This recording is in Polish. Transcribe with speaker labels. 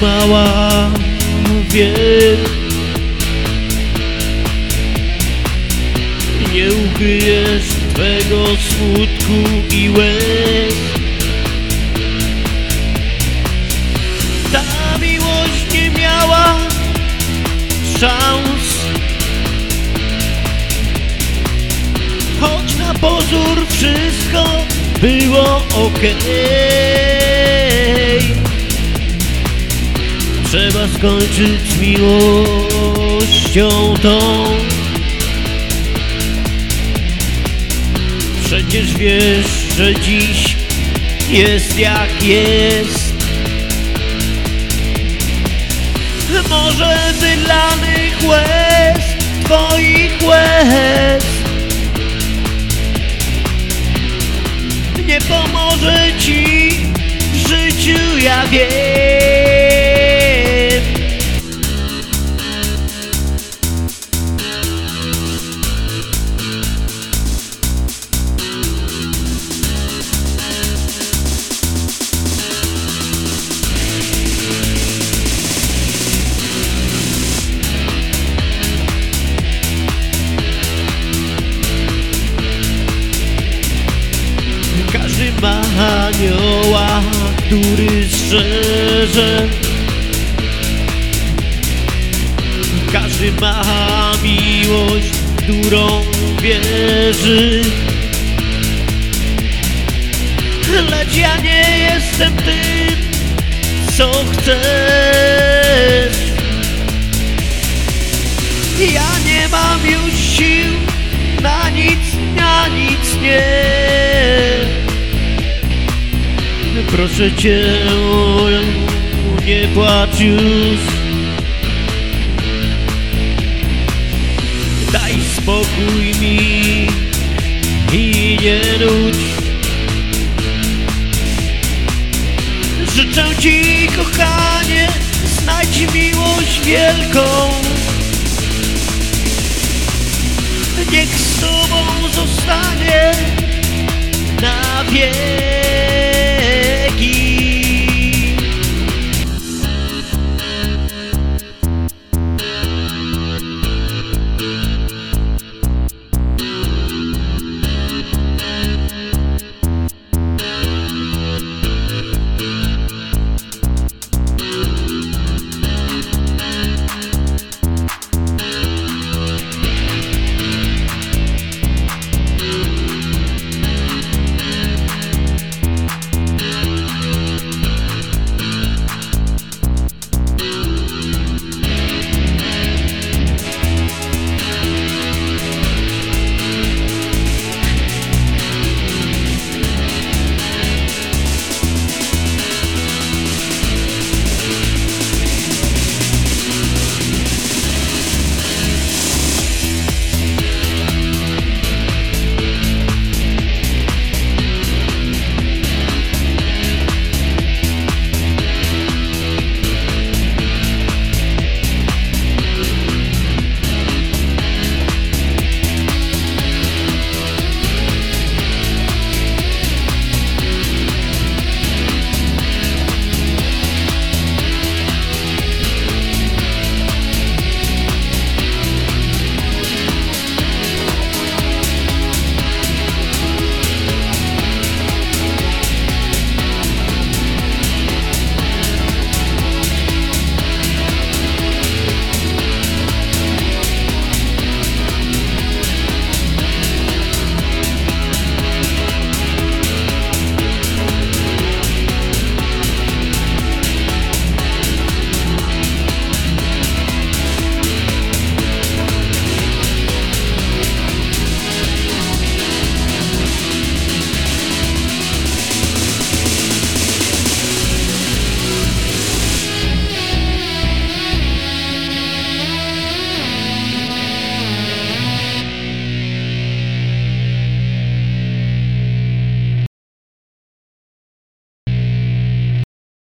Speaker 1: Mała, wiem Nie ukryjesz twego smutku i łez. Ta miłość nie miała szans. Choć na pozór wszystko było okej Trzeba skończyć miłością tą. Przecież wiesz, że dziś jest jak jest. Może wylanych łez, twoich łez. Nie pomoże ci w życiu, ja wiem który strzeże Każdy ma miłość, którą wierzy. Lecz ja nie jestem tym, co chcesz. Ja nie mam już sił na nic, na nic nie Proszę cię, nie płacz już. Daj spokój mi i nie nudź Życzę ci, kochanie, znajdź miłość wielką. Niech z tobą zostanie na wieki